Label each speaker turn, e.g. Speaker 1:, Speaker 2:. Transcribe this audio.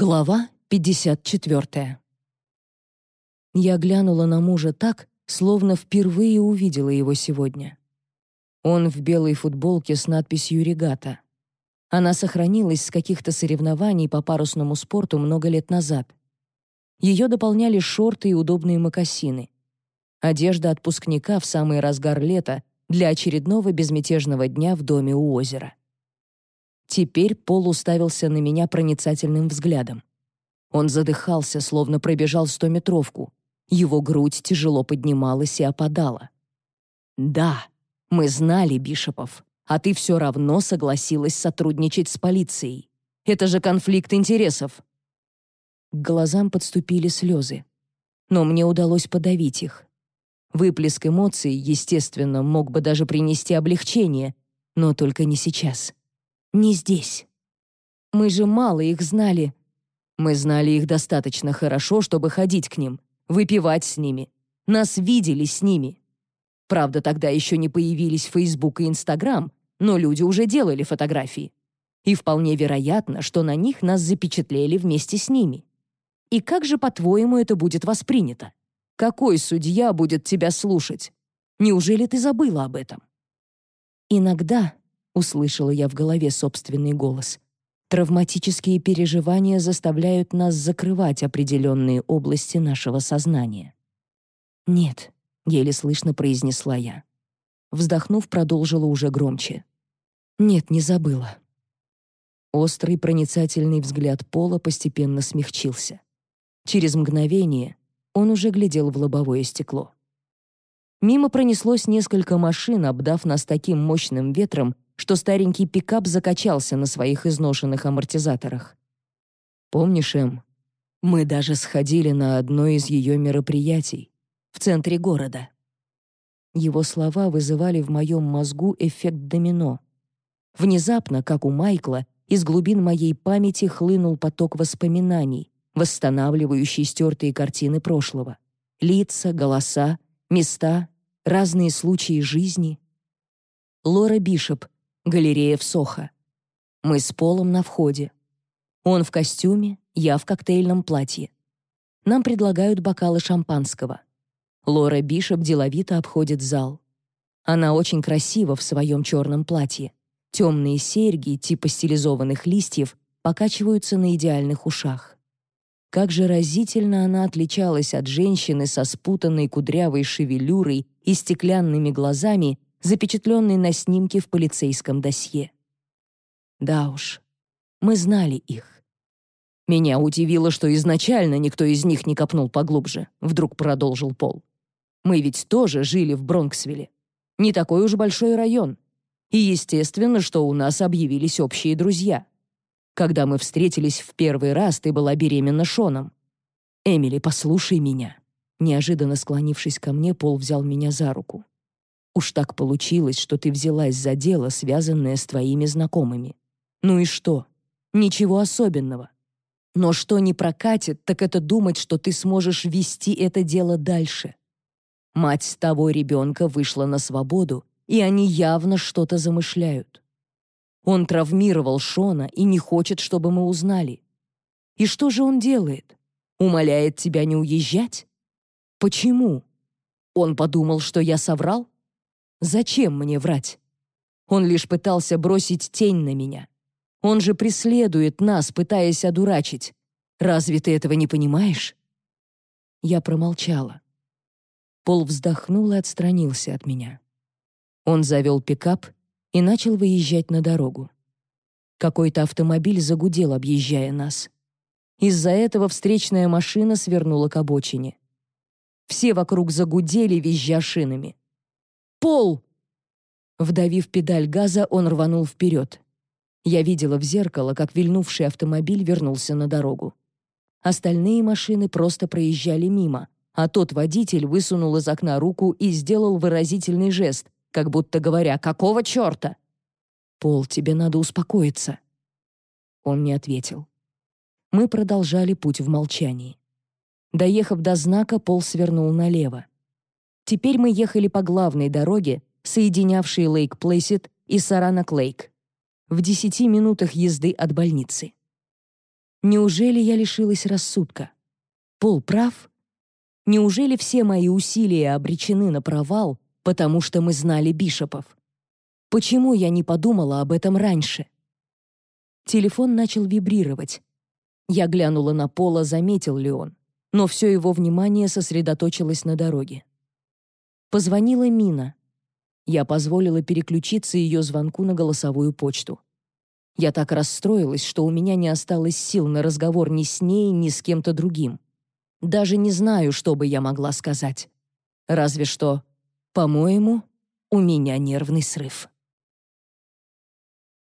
Speaker 1: Глава 54. Я глянула на мужа так, словно впервые увидела его сегодня. Он в белой футболке с надписью «Регата». Она сохранилась с каких-то соревнований по парусному спорту много лет назад. Ее дополняли шорты и удобные мокасины. Одежда отпускника в самый разгар лета для очередного безмятежного дня в доме у озера. Теперь Пол уставился на меня проницательным взглядом. Он задыхался, словно пробежал стометровку. Его грудь тяжело поднималась и опадала. «Да, мы знали Бишопов, а ты все равно согласилась сотрудничать с полицией. Это же конфликт интересов». К глазам подступили слезы. Но мне удалось подавить их. Выплеск эмоций, естественно, мог бы даже принести облегчение, но только не сейчас. Не здесь. Мы же мало их знали. Мы знали их достаточно хорошо, чтобы ходить к ним, выпивать с ними. Нас видели с ними. Правда, тогда еще не появились Facebook и Instagram, но люди уже делали фотографии. И вполне вероятно, что на них нас запечатлели вместе с ними. И как же, по-твоему, это будет воспринято? Какой судья будет тебя слушать? Неужели ты забыла об этом? Иногда услышала я в голове собственный голос. Травматические переживания заставляют нас закрывать определенные области нашего сознания. Нет, еле слышно произнесла я. Вздохнув, продолжила уже громче. Нет, не забыла. Острый проницательный взгляд Пола постепенно смягчился. Через мгновение он уже глядел в лобовое стекло. Мимо пронеслось несколько машин, обдав нас таким мощным ветром, что старенький пикап закачался на своих изношенных амортизаторах. «Помнишь, Эм, мы даже сходили на одно из ее мероприятий в центре города». Его слова вызывали в моем мозгу эффект домино. Внезапно, как у Майкла, из глубин моей памяти хлынул поток воспоминаний, восстанавливающий стертые картины прошлого. Лица, голоса, места, разные случаи жизни. Лора Бишоп, галерея в Сохо. Мы с Полом на входе. Он в костюме, я в коктейльном платье. Нам предлагают бокалы шампанского. Лора Бишоп деловито обходит зал. Она очень красива в своем черном платье. Темные серьги, типа стилизованных листьев, покачиваются на идеальных ушах. Как же разительно она отличалась от женщины со спутанной кудрявой шевелюрой и стеклянными глазами, запечатленный на снимке в полицейском досье. Да уж, мы знали их. Меня удивило, что изначально никто из них не копнул поглубже, вдруг продолжил Пол. Мы ведь тоже жили в Бронксвилле. Не такой уж большой район. И естественно, что у нас объявились общие друзья. Когда мы встретились в первый раз, ты была беременна Шоном. Эмили, послушай меня. Неожиданно склонившись ко мне, Пол взял меня за руку. Уж так получилось, что ты взялась за дело, связанное с твоими знакомыми. Ну и что? Ничего особенного. Но что не прокатит, так это думать, что ты сможешь вести это дело дальше. Мать того ребенка вышла на свободу, и они явно что-то замышляют. Он травмировал Шона и не хочет, чтобы мы узнали. И что же он делает? Умоляет тебя не уезжать? Почему? Он подумал, что я соврал? Зачем мне врать? Он лишь пытался бросить тень на меня. Он же преследует нас, пытаясь одурачить. Разве ты этого не понимаешь? Я промолчала. Пол вздохнул и отстранился от меня. Он завел пикап и начал выезжать на дорогу. Какой-то автомобиль загудел, объезжая нас. Из-за этого встречная машина свернула к обочине. Все вокруг загудели, визжа шинами. Пол!» Вдавив педаль газа, он рванул вперед. Я видела в зеркало, как вильнувший автомобиль вернулся на дорогу. Остальные машины просто проезжали мимо, а тот водитель высунул из окна руку и сделал выразительный жест, как будто говоря «Какого черта?» «Пол, тебе надо успокоиться». Он не ответил. Мы продолжали путь в молчании. Доехав до знака, Пол свернул налево. Теперь мы ехали по главной дороге, соединявшей Лейк-Плейсит и Саранак-Лейк, в десяти минутах езды от больницы. Неужели я лишилась рассудка? Пол прав? Неужели все мои усилия обречены на провал, потому что мы знали Бишопов? Почему я не подумала об этом раньше? Телефон начал вибрировать. Я глянула на Пола, заметил ли он, но все его внимание сосредоточилось на дороге. Позвонила Мина. Я позволила переключиться ее звонку на голосовую почту. Я так расстроилась, что у меня не осталось сил на разговор ни с ней, ни с кем-то другим. Даже не знаю, что бы я могла сказать. Разве что, по-моему, у меня нервный срыв.